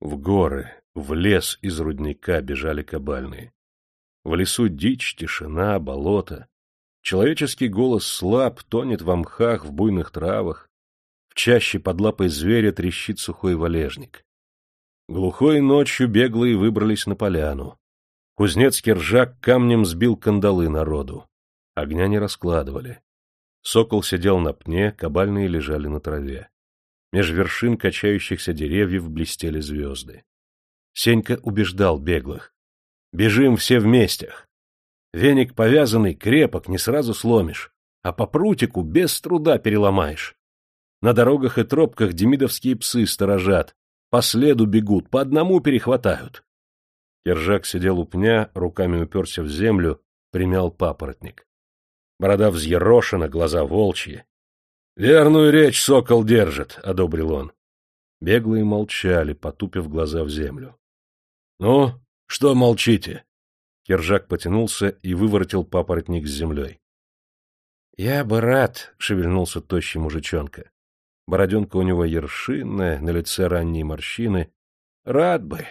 В горы, в лес из рудника бежали кабальные. В лесу дичь, тишина, болото. Человеческий голос слаб, тонет в мхах, в буйных травах. В чаще под лапой зверя трещит сухой валежник. Глухой ночью беглые выбрались на поляну. Кузнецкий ржак камнем сбил кандалы народу. Огня не раскладывали. Сокол сидел на пне, кабальные лежали на траве. Меж вершин качающихся деревьев блестели звезды. Сенька убеждал беглых. Бежим все вместе. Веник повязанный, крепок, не сразу сломишь, а по прутику без труда переломаешь. На дорогах и тропках демидовские псы сторожат, по следу бегут, по одному перехватают. Кержак сидел у пня, руками уперся в землю, примял папоротник. Борода взъерошена, глаза волчьи. — Верную речь сокол держит, — одобрил он. Беглые молчали, потупив глаза в землю. — Ну, что молчите? Кержак потянулся и выворотил папоротник с землей. — Я бы рад, — шевельнулся тощий мужичонка. Бороденка у него ершинная, на лице ранние морщины. — Рад бы.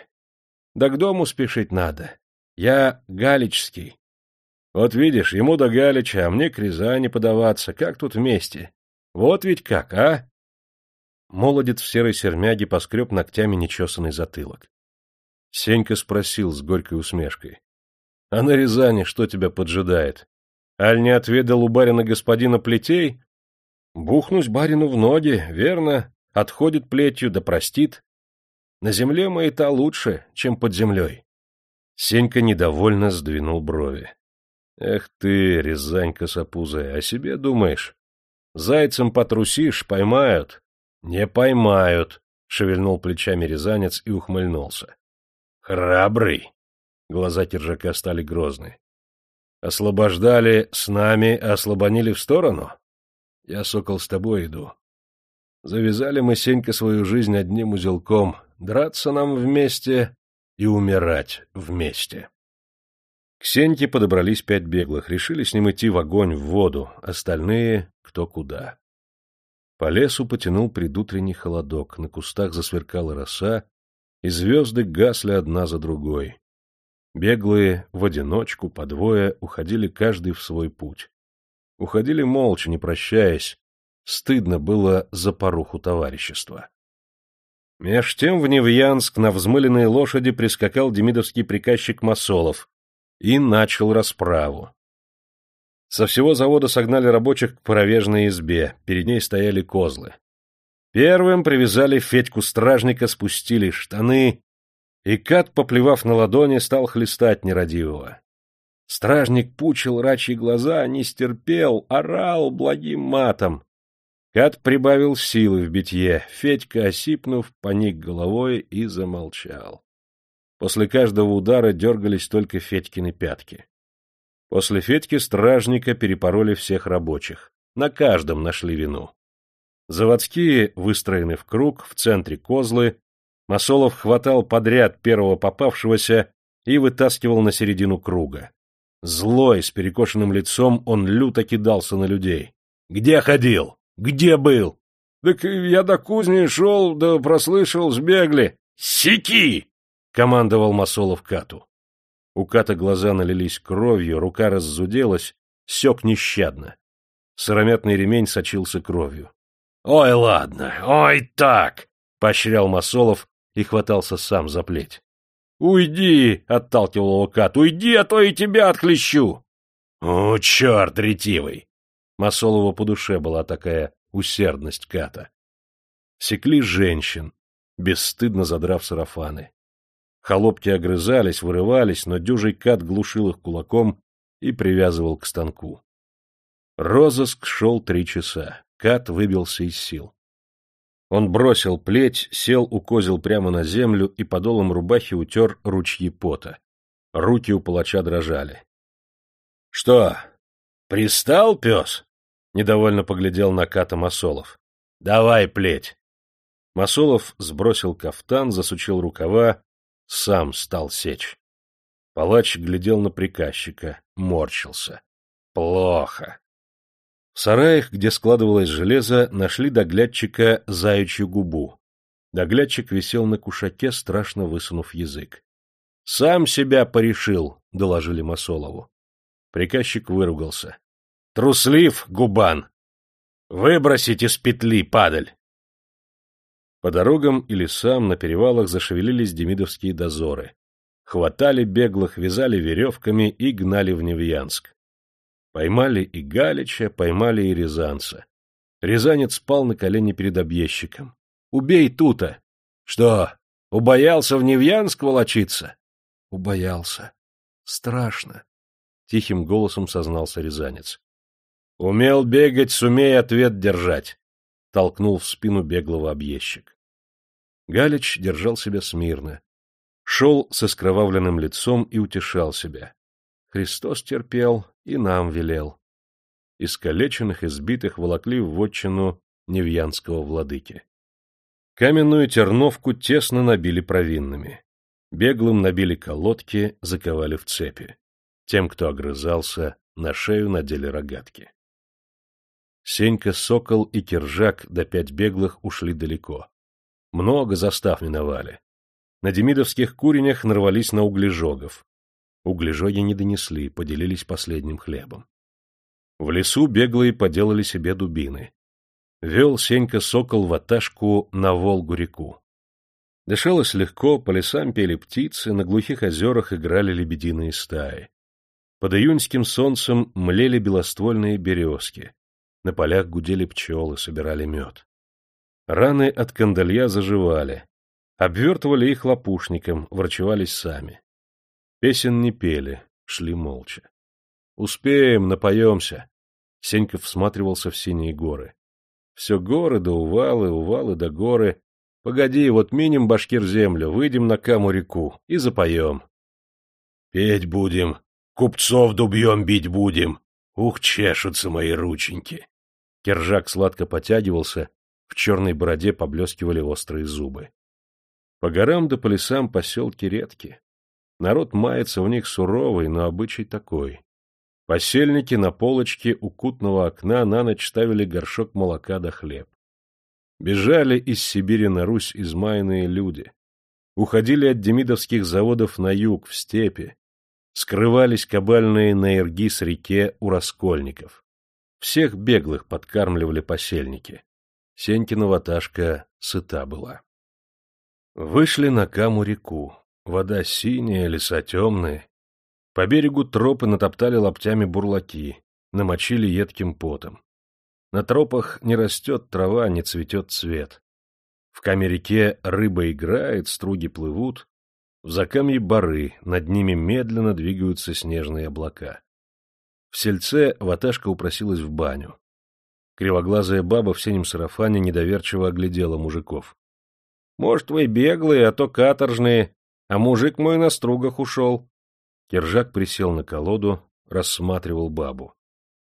Да к дому спешить надо. Я галичский. Вот видишь, ему до Галича, а мне к Рязани подаваться. Как тут вместе? Вот ведь как, а? Молодец в серой сермяге поскреб ногтями нечесанный затылок. Сенька спросил с горькой усмешкой. — А на Рязани что тебя поджидает? Аль не отведал у барина господина плетей? Бухнусь барину в ноги, верно, отходит плетью да простит. На земле та лучше, чем под землей. Сенька недовольно сдвинул брови. — Эх ты, Рязань косопузая, о себе думаешь? Зайцем потрусишь, поймают. — Не поймают, — шевельнул плечами рязанец и ухмыльнулся. Храбрый. Глаза Киржака стали грозны. Освобождали с нами, ослабонили в сторону? Я, сокол, с тобой иду. Завязали мы, Сенька, свою жизнь одним узелком. Драться нам вместе и умирать вместе. К Сеньке подобрались пять беглых, решили с ним идти в огонь, в воду, остальные — кто куда. По лесу потянул предутренний холодок, на кустах засверкала роса, и звезды гасли одна за другой. Беглые в одиночку, по двое, уходили каждый в свой путь. Уходили молча, не прощаясь. Стыдно было за поруху товарищества. Меж тем в Невьянск на взмыленной лошади прискакал демидовский приказчик Масолов и начал расправу. Со всего завода согнали рабочих к паровежной избе, перед ней стояли козлы. Первым привязали Федьку-стражника, спустили штаны, и Кат, поплевав на ладони, стал хлестать нерадивого. Стражник пучил рачьи глаза, не стерпел, орал благим матом. Кат прибавил силы в битье, Федька, осипнув, поник головой и замолчал. После каждого удара дергались только Федькины пятки. После Федьки стражника перепороли всех рабочих. На каждом нашли вину. Заводские выстроены в круг, в центре козлы. Масолов хватал подряд первого попавшегося и вытаскивал на середину круга. Злой, с перекошенным лицом, он люто кидался на людей. — Где ходил? Где был? — Так я до кузни шел, да прослышал, сбегли. — Сики! — командовал Масолов Кату. У Ката глаза налились кровью, рука раззуделась, сек нещадно. Сыромятный ремень сочился кровью. «Ой, ладно, ой, так!» — поощрял Масолов и хватался сам за плеть. «Уйди!» — отталкивал его Кат. «Уйди, а то и тебя отхлещу!» «О, черт ретивый!» Масолову по душе была такая усердность Ката. Секли женщин, бесстыдно задрав сарафаны. Холопки огрызались, вырывались, но дюжий Кат глушил их кулаком и привязывал к станку. Розыск шел три часа. Кат выбился из сил. Он бросил плеть, сел у козел прямо на землю и подолом рубахи утер ручьи пота. Руки у палача дрожали. — Что, пристал пес? — недовольно поглядел на Ката Масолов. — Давай плеть. Масолов сбросил кафтан, засучил рукава, сам стал сечь. Палач глядел на приказчика, морщился. Плохо. В сараях, где складывалось железо, нашли доглядчика заячью губу. Доглядчик висел на кушаке, страшно высунув язык. — Сам себя порешил, — доложили Масолову. Приказчик выругался. — Труслив, губан! Выбросить из петли, падаль! По дорогам и лесам на перевалах зашевелились демидовские дозоры. Хватали беглых, вязали веревками и гнали в Невьянск. Поймали и Галича, поймали и Рязанца. Рязанец спал на колени перед объездчиком. — Убей тута! — Что, убоялся в Невьянск волочиться? — Убоялся. Страшно. Тихим голосом сознался Рязанец. — Умел бегать, сумей ответ держать толкнул в спину беглого объездчик. Галич держал себя смирно. Шел с искровавленным лицом и утешал себя. Христос терпел и нам велел. Искалеченных, избитых волокли в вотчину Невьянского владыки. Каменную терновку тесно набили провинными. Беглым набили колодки, заковали в цепи. Тем, кто огрызался, на шею надели рогатки. Сенька, Сокол и Киржак до пять беглых ушли далеко. Много застав миновали. На демидовских куренях нарвались на углежогов. Углежоги не донесли, поделились последним хлебом. В лесу беглые поделали себе дубины. Вел Сенька Сокол в Аташку на Волгу-реку. Дышалось легко, по лесам пели птицы, на глухих озерах играли лебединые стаи. Под июньским солнцем млели белоствольные березки. На полях гудели пчелы, собирали мед. Раны от кандалья заживали. Обвертывали их лопушником, врачевались сами. Песен не пели, шли молча. «Успеем, напоемся!» Сеньков всматривался в синие горы. «Все горы да увалы, увалы да горы. Погоди, вот миним башкир землю, выйдем на Каму-реку и запоем». «Петь будем, купцов дубьем бить будем. Ух, чешутся мои рученьки!» Кержак сладко потягивался, в черной бороде поблескивали острые зубы. По горам да по лесам поселки редки. Народ мается в них суровый, но обычай такой. Посельники на полочке у кутного окна на ночь ставили горшок молока да хлеб. Бежали из Сибири на Русь измаянные люди. Уходили от демидовских заводов на юг, в степи. Скрывались кабальные на Иргиз-реке у раскольников. Всех беглых подкармливали посельники. Сенькина ваташка сыта была. Вышли на Каму-реку. Вода синяя, леса темные. По берегу тропы натоптали лоптями бурлаки, намочили едким потом. На тропах не растет трава, не цветет цвет. В Каме-реке рыба играет, струги плывут. В закамье бары, над ними медленно двигаются снежные облака. В сельце ваташка упросилась в баню. Кривоглазая баба в синем сарафане недоверчиво оглядела мужиков. — Может, вы беглые, а то каторжные, а мужик мой на стругах ушел. Кержак присел на колоду, рассматривал бабу.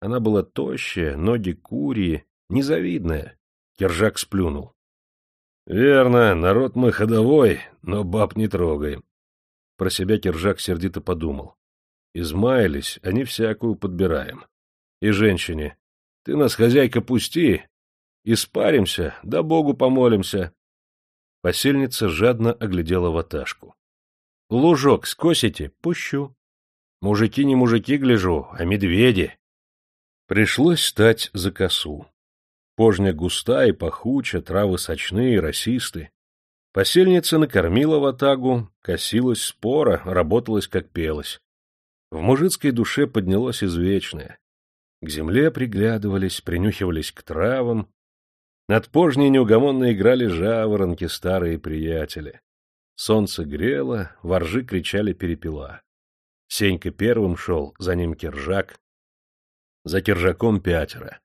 Она была тощая, ноги курии, незавидная. Кержак сплюнул. — Верно, народ мы ходовой, но баб не трогаем. Про себя Кержак сердито подумал. Измаялись, они всякую подбираем. И женщине, ты нас, хозяйка, пусти, испаримся, да Богу помолимся. Посельница жадно оглядела ваташку. Лужок скосите? Пущу. Мужики не мужики, гляжу, а медведи. Пришлось стать за косу. Пожня густая и пахуча, травы сочные, росисты. Посельница накормила ватагу, косилась спора, работалась как пелась. В мужицкой душе поднялось извечное. К земле приглядывались, принюхивались к травам. Над пожней неугомонно играли жаворонки, старые приятели. Солнце грело, воржи кричали перепела. Сенька первым шел, за ним киржак. За киржаком пятеро.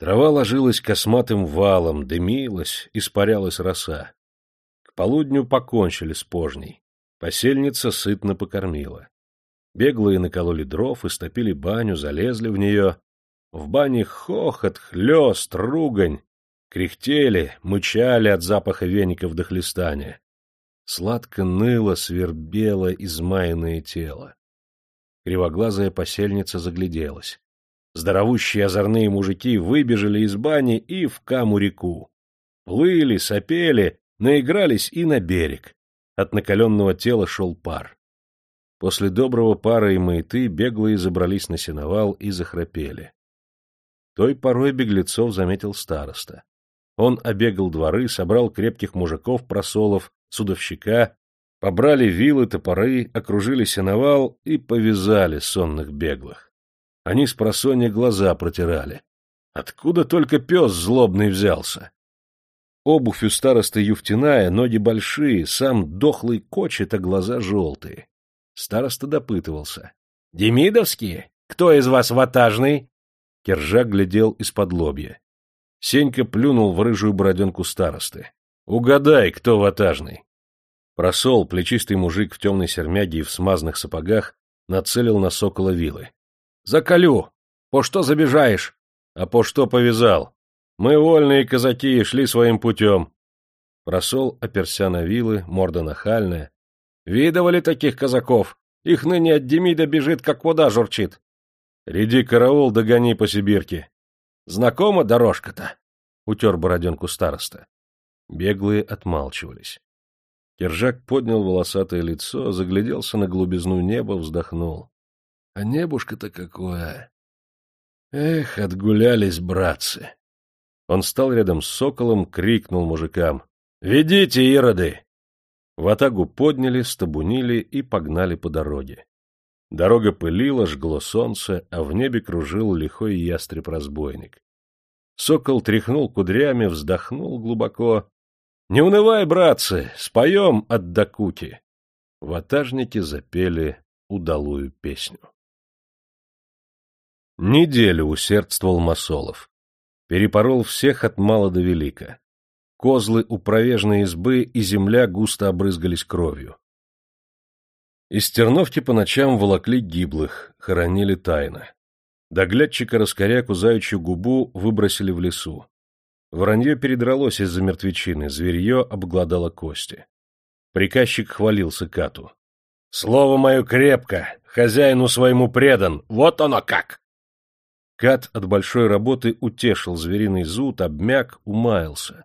Трава ложилась косматым валом, дымилась, испарялась роса. К полудню покончили с пожней. Посельница сытно покормила. Беглые накололи дров, истопили баню, залезли в нее. В бане хохот, хлест, ругань. Кряхтели, мычали от запаха веников до хлестания. Сладко ныло, свербело измаянное тело. Кривоглазая посельница загляделась. Здоровущие озорные мужики выбежали из бани и в каму реку. Плыли, сопели, наигрались и на берег. От накаленного тела шел пар. После доброго пара и маяты беглые забрались на сеновал и захрапели. Той порой беглецов заметил староста. Он обегал дворы, собрал крепких мужиков, просолов, судовщика, побрали вилы, топоры, окружили сеновал и повязали сонных беглых. Они с просонья глаза протирали. Откуда только пес злобный взялся? Обувь у старосты юфтиная, ноги большие, сам дохлый кочет, а глаза желтые. Староста допытывался. — Демидовские? Кто из вас ватажный? Кержак глядел из-под лобья. Сенька плюнул в рыжую бороденку старосты. — Угадай, кто ватажный. Просол, плечистый мужик в темной сермяге и в смазанных сапогах, нацелил на сокола вилы. — Заколю! По что забежаешь? — А по что повязал? Мы вольные казаки шли своим путем. Просол, оперся на вилы, морда нахальная. — Видывали таких казаков? Их ныне от Демида бежит, как вода журчит. Ряди караул, догони по Сибирке. Знакома дорожка-то? — утер бороденку староста. Беглые отмалчивались. Кержак поднял волосатое лицо, загляделся на глубизну неба, вздохнул. — А небушка-то какое! Эх, отгулялись, братцы! Он стал рядом с соколом, крикнул мужикам. — Ведите, ироды! Ватагу подняли, стабунили и погнали по дороге. Дорога пылила, жгло солнце, а в небе кружил лихой ястреб-разбойник. Сокол тряхнул кудрями, вздохнул глубоко. — Не унывай, братцы, споем от Дакути! Ватажники запели удалую песню. Неделю усердствовал Масолов. Перепорол всех от мала до велика. Козлы у провежной избы и земля густо обрызгались кровью. Из Терновки по ночам волокли гиблых, хоронили тайно. Доглядчика раскоряку заячью губу выбросили в лесу. Воронье передралось из-за мертвечины, зверье обгладало кости. Приказчик хвалился Кату. — Слово мое крепко, хозяину своему предан, вот оно как! Кат от большой работы утешил звериный зуд, обмяк, умаялся.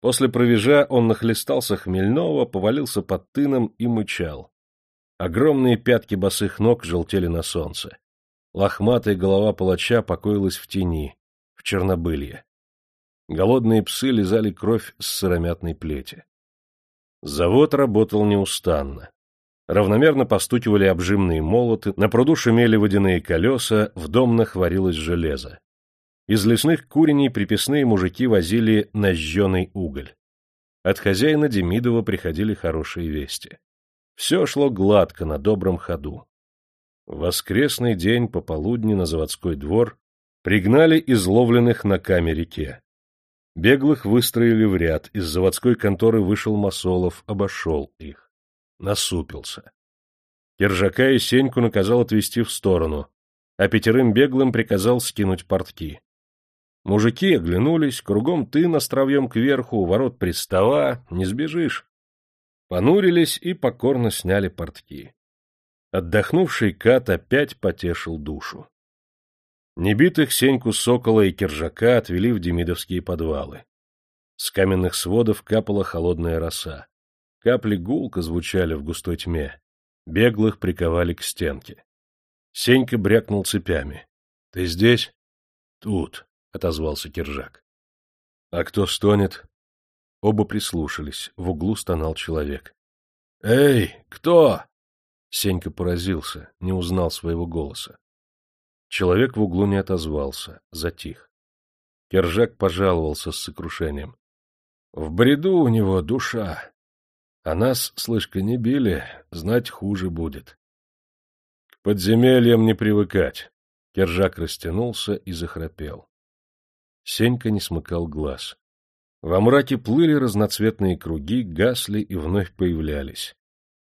После провежа он нахлестался хмельного, повалился под тыном и мычал. Огромные пятки босых ног желтели на солнце. Лохматая голова палача покоилась в тени, в чернобылье. Голодные псы лизали кровь с сыромятной плети. Завод работал неустанно. Равномерно постукивали обжимные молоты, на пруду шумели водяные колеса, в домнах варилось железо. Из лесных куреней приписные мужики возили нажженный уголь. От хозяина Демидова приходили хорошие вести. Все шло гладко, на добром ходу. В воскресный день пополудни на заводской двор пригнали изловленных на каме реке. Беглых выстроили в ряд, из заводской конторы вышел Масолов, обошел их. Насупился. Киржака и Сеньку наказал отвести в сторону, а пятерым беглым приказал скинуть портки. Мужики оглянулись, кругом ты островьем кверху, у ворот пристава, не сбежишь понурились и покорно сняли портки. Отдохнувший Кат опять потешил душу. Небитых Сеньку Сокола и Киржака отвели в демидовские подвалы. С каменных сводов капала холодная роса. Капли гулко звучали в густой тьме. Беглых приковали к стенке. Сенька брякнул цепями. — Ты здесь? — Тут, — отозвался Киржак. — А кто стонет? Оба прислушались. В углу стонал человек. — Эй, кто? Сенька поразился, не узнал своего голоса. Человек в углу не отозвался, затих. Кержак пожаловался с сокрушением. — В бреду у него душа. А нас, слышка, не били, знать хуже будет. — К подземельям не привыкать. Кержак растянулся и захрапел. Сенька не смыкал глаз. Во мраке плыли разноцветные круги, гасли и вновь появлялись.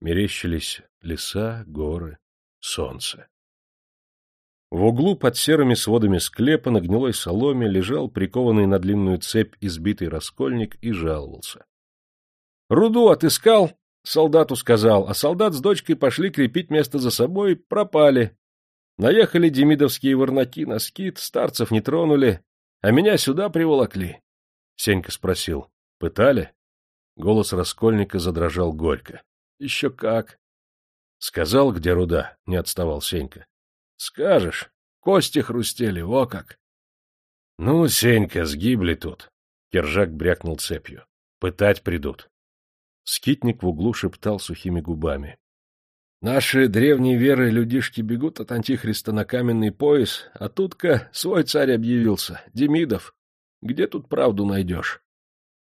Мерещились леса, горы, солнце. В углу под серыми сводами склепа на гнилой соломе лежал прикованный на длинную цепь избитый раскольник и жаловался. — Руду отыскал, солдату сказал, а солдат с дочкой пошли крепить место за собой, пропали. Наехали демидовские ворнаки на скит, старцев не тронули, а меня сюда приволокли. Сенька спросил. — Пытали? Голос Раскольника задрожал горько. — Еще как! — Сказал, где руда, — не отставал Сенька. — Скажешь, кости хрустели, во как! — Ну, Сенька, сгибли тут. Кержак брякнул цепью. — Пытать придут. Скитник в углу шептал сухими губами. Наши древние веры людишки бегут от Антихриста на каменный пояс, а тут-ка свой царь объявился, Демидов. Где тут правду найдешь?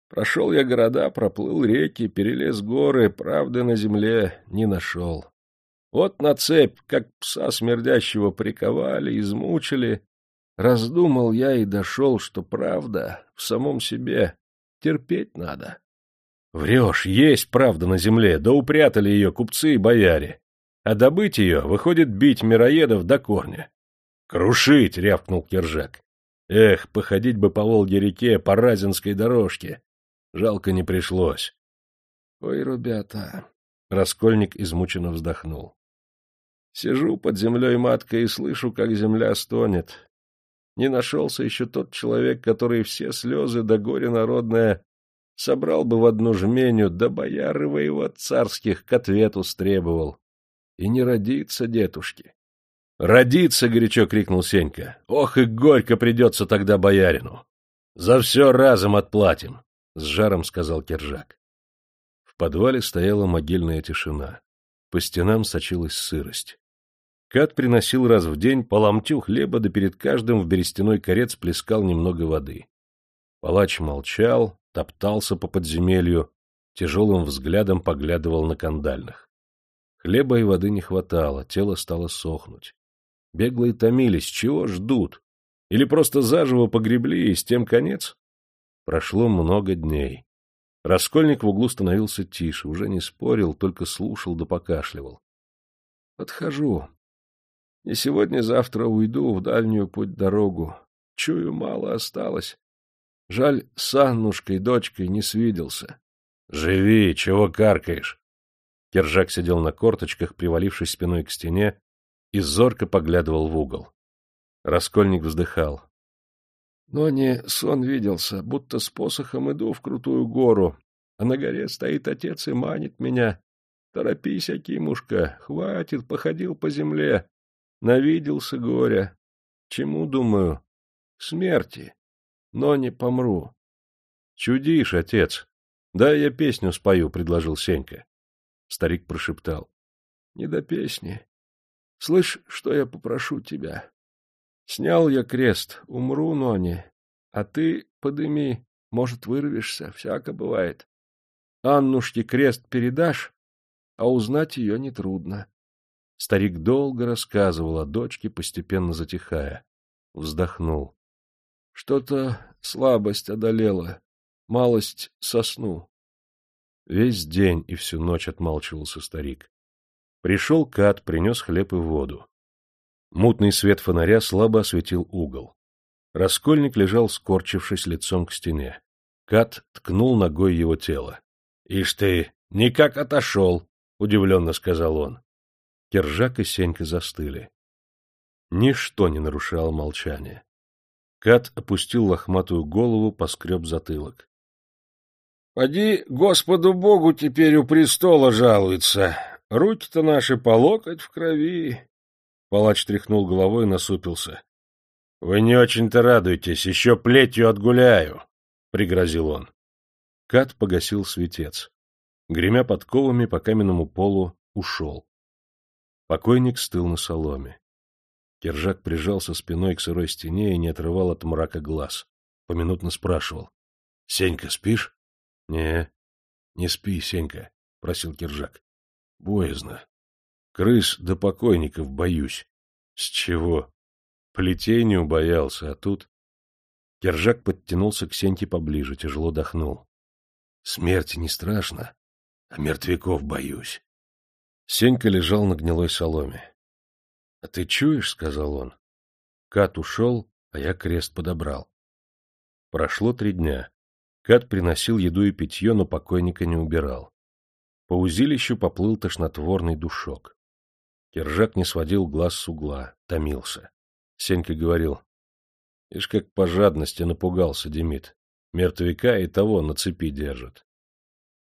Прошел я города, проплыл реки, перелез горы, правды на земле не нашел. Вот на цепь, как пса смердящего приковали, измучили. Раздумал я и дошел, что правда в самом себе терпеть надо. Врешь, есть правда на земле, да упрятали ее купцы и бояре. А добыть ее, выходит, бить мироедов до корня. «Крушить!» — рявкнул Киржак. «Эх, походить бы по Волге-реке, по Разинской дорожке. Жалко не пришлось. — Ой, ребята! — Раскольник измученно вздохнул. — Сижу под землей маткой и слышу, как земля стонет. Не нашелся еще тот человек, который все слезы да горе народное собрал бы в одну жменю, да бояры воевод царских к ответу стребовал. И не родится, дедушки. — Родится! — горячо крикнул Сенька. — Ох и горько придется тогда боярину! За все разом отплатим! — с жаром сказал Кержак. В подвале стояла могильная тишина. По стенам сочилась сырость. Кат приносил раз в день по ломтю хлеба, да перед каждым в берестяной корец плескал немного воды. Палач молчал, топтался по подземелью, тяжелым взглядом поглядывал на кандальных. Хлеба и воды не хватало, тело стало сохнуть. Беглые томились, чего ждут? Или просто заживо погребли, и с тем конец? Прошло много дней. Раскольник в углу становился тише, уже не спорил, только слушал да покашливал. — Подхожу. Не сегодня-завтра уйду в дальнюю путь-дорогу. Чую, мало осталось. Жаль, с Аннушкой, дочкой, не свиделся. — Живи, чего каркаешь? Кержак сидел на корточках, привалившись спиной к стене, и зорко поглядывал в угол. Раскольник вздыхал. Но не сон виделся, будто с посохом иду в крутую гору, а на горе стоит отец и манит меня. Торопись, Акимушка, хватит, походил по земле. Навиделся горя. Чему, думаю? Смерти. Но не помру. Чудишь, отец. Да я песню спою, — предложил Сенька. Старик прошептал. Не до песни. Слышь, что я попрошу тебя? Снял я крест, умру, но не. А ты подыми, может, вырвешься, всяко бывает. Аннушке крест передашь, а узнать ее нетрудно. Старик долго рассказывал о дочке, постепенно затихая. Вздохнул. Что-то слабость одолела, малость сосну. Весь день и всю ночь отмалчивался старик. Пришел Кат, принес хлеб и воду. Мутный свет фонаря слабо осветил угол. Раскольник лежал, скорчившись лицом к стене. Кат ткнул ногой его тело. — Ишь ты, никак отошел! — удивленно сказал он. Кержак и Сенька застыли. Ничто не нарушало молчание. Кат опустил лохматую голову, поскреб затылок. — Поди Господу Богу теперь у престола жалуется. Руки-то наши по локоть в крови. Палач тряхнул головой и насупился. — Вы не очень-то радуйтесь, еще плетью отгуляю, — пригрозил он. Кат погасил светец. Гремя подковами по каменному полу, ушел. Покойник стыл на соломе. Кержак прижался спиной к сырой стене и не отрывал от мрака глаз. Поминутно спрашивал. — Сенька, спишь? — Не, не спи, Сенька, — просил Кержак. — Боязно. Крыс до покойников боюсь. С чего? Плетей не убоялся, а тут... Кержак подтянулся к Сеньке поближе, тяжело дохнул. Смерти не страшно, а мертвяков боюсь. Сенька лежал на гнилой соломе. — А ты чуешь? — сказал он. Кат ушел, а я крест подобрал. Прошло три дня. Кат приносил еду и питье, но покойника не убирал. По узилищу поплыл тошнотворный душок. Кержак не сводил глаз с угла, томился. Сенька говорил. — Ишь, как по жадности напугался Демид. Мертвяка и того на цепи держат.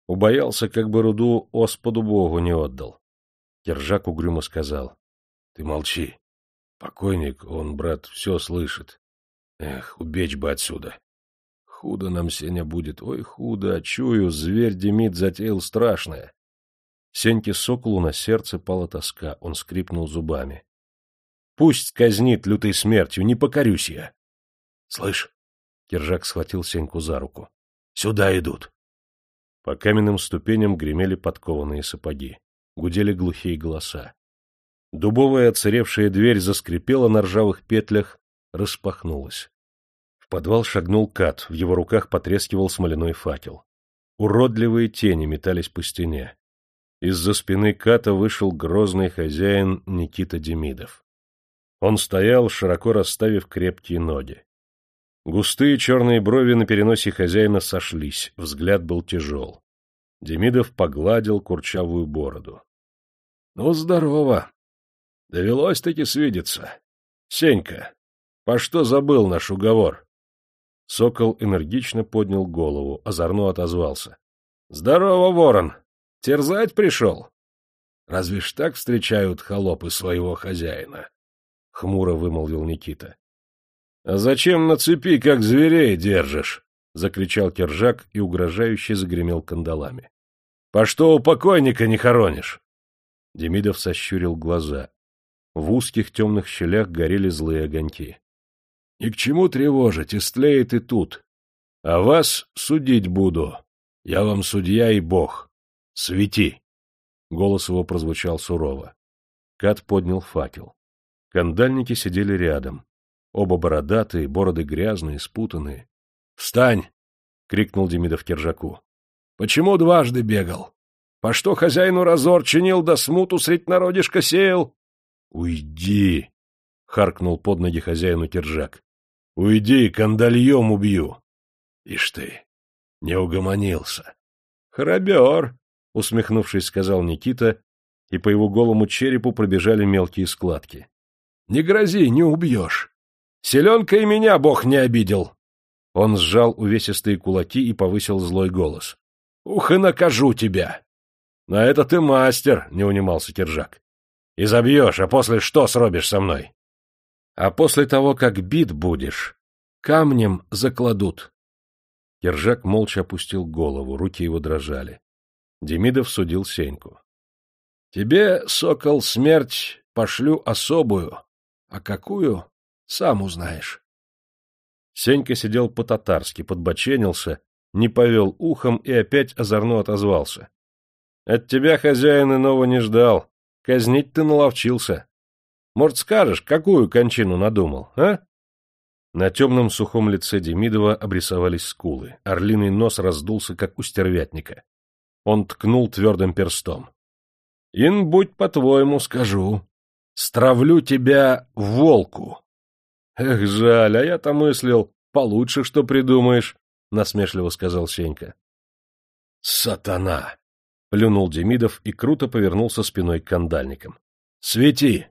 Убоялся, как бы руду Господу Богу не отдал. Кержак угрюмо сказал. — Ты молчи. Покойник, он, брат, все слышит. Эх, убечь бы отсюда. Худо нам, Сеня, будет. Ой, худо, чую, зверь Демид затеял страшное. Сеньке Соколу на сердце пала тоска, он скрипнул зубами. — Пусть казнит лютой смертью, не покорюсь я. — Слышь, — Кержак схватил Сеньку за руку, — сюда идут. По каменным ступеням гремели подкованные сапоги, гудели глухие голоса. Дубовая оцаревшая дверь заскрипела на ржавых петлях, распахнулась. В подвал шагнул кат, в его руках потрескивал смоляной факел. Уродливые тени метались по стене. Из-за спины Ката вышел грозный хозяин Никита Демидов. Он стоял, широко расставив крепкие ноги. Густые черные брови на переносе хозяина сошлись, взгляд был тяжел. Демидов погладил курчавую бороду. — Ну, здорово. Довелось-таки свидеться. Сенька, по что забыл наш уговор? Сокол энергично поднял голову, озорно отозвался. — Здорово, ворон! Терзать пришел? Разве ж так встречают холопы своего хозяина? — хмуро вымолвил Никита. — А зачем на цепи, как зверей, держишь? — закричал Кержак и угрожающе загремел кандалами. — По что у покойника не хоронишь? Демидов сощурил глаза. В узких темных щелях горели злые огоньки. — Ни к чему тревожить, истлеет и тут. А вас судить буду. Я вам судья и бог. Свети! Голос его прозвучал сурово. Кат поднял факел. Кандальники сидели рядом. Оба бородатые, бороды грязные, спутанные. — Встань! — крикнул Демидов Кержаку. — Почему дважды бегал? По что хозяину разор чинил, да смуту средь народишка сеял? — Уйди! — харкнул под ноги хозяину Кержак. — Уйди, кандальем убью! Ишь ты, не угомонился. — Храбер! — усмехнувшись, сказал Никита, и по его голому черепу пробежали мелкие складки. — Не грози, не убьешь. Селенка и меня бог не обидел. Он сжал увесистые кулаки и повысил злой голос. — Ух, и накажу тебя! — На это ты мастер, — не унимался Киржак. — И забьешь, а после что сробишь со мной? — А после того, как бит будешь, камнем закладут. Киржак молча опустил голову, руки его дрожали. Демидов судил Сеньку. — Тебе, сокол, смерть пошлю особую, а какую — сам узнаешь. Сенька сидел по-татарски, подбоченился, не повел ухом и опять озорно отозвался. — От тебя, хозяин, иного не ждал. Казнить ты наловчился. Может, скажешь, какую кончину надумал, а? На темном сухом лице Демидова обрисовались скулы, орлиный нос раздулся, как у стервятника. Он ткнул твердым перстом. — Ин, будь по-твоему, скажу. Стравлю тебя волку. — Эх, жаль, а я-то мыслил, получше что придумаешь, — насмешливо сказал Сенька. — Сатана! — плюнул Демидов и круто повернулся спиной к кандальникам. — Свети!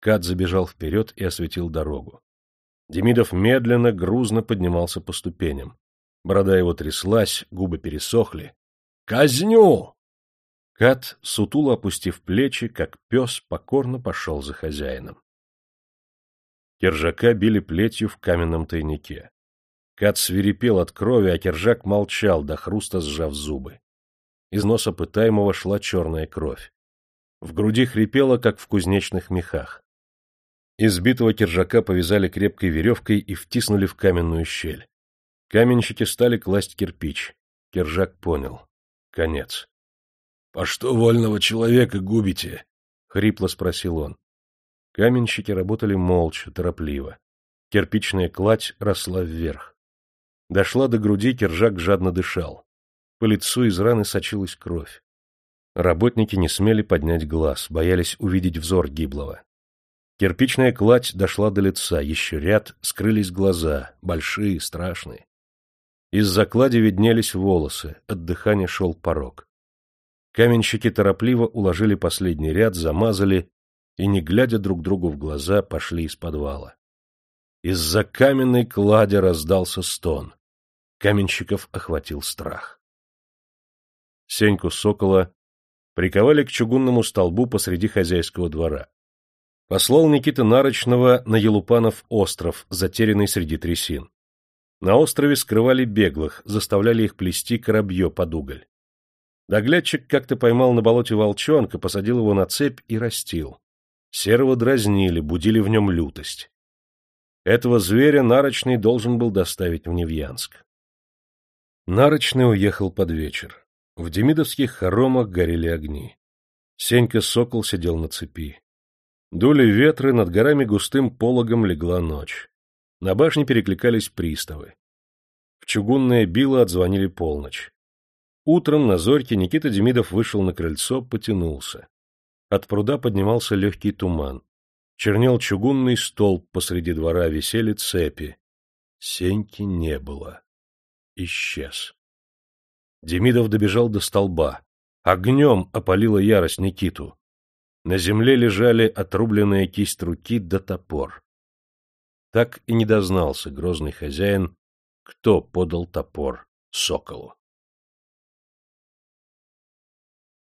Кат забежал вперед и осветил дорогу. Демидов медленно, грузно поднимался по ступеням. Борода его тряслась, губы пересохли. Казню! Кат, сутуло опустив плечи, как пес, покорно пошел за хозяином. Кержака били плетью в каменном тайнике. Кат свирепел от крови, а Кержак молчал, до хруста сжав зубы. Из носа пытаемого шла черная кровь. В груди хрипело, как в кузнечных мехах. Избитого Кержака повязали крепкой веревкой и втиснули в каменную щель. Каменщики стали класть кирпич. Кержак понял. Конец. — По что вольного человека губите? — хрипло спросил он. Каменщики работали молча, торопливо. Кирпичная кладь росла вверх. Дошла до груди, кержак жадно дышал. По лицу из раны сочилась кровь. Работники не смели поднять глаз, боялись увидеть взор гиблого. Кирпичная кладь дошла до лица, еще ряд, скрылись глаза, большие, страшные. Из заклади виднелись волосы, от дыхания шел порог. Каменщики торопливо уложили последний ряд, замазали и, не глядя друг другу в глаза, пошли из подвала. Из-за каменной клади раздался стон. Каменщиков охватил страх. Сеньку Сокола приковали к чугунному столбу посреди хозяйского двора. Послал Никита Нарочного на Елупанов остров, затерянный среди трясин. На острове скрывали беглых, заставляли их плести коробье под уголь. Доглядчик как-то поймал на болоте волчонка, посадил его на цепь и растил. Серого дразнили, будили в нем лютость. Этого зверя Нарочный должен был доставить в Невьянск. Нарочный уехал под вечер. В демидовских хоромах горели огни. Сенька Сокол сидел на цепи. Дули ветры, над горами густым пологом легла ночь. На башне перекликались приставы. В чугунное било отзвонили полночь. Утром на зорьке Никита Демидов вышел на крыльцо, потянулся. От пруда поднимался легкий туман. Чернел чугунный столб посреди двора, висели цепи. Сеньки не было. Исчез. Демидов добежал до столба. Огнем опалила ярость Никиту. На земле лежали отрубленная кисть руки да топор так и не дознался грозный хозяин, кто подал топор соколу.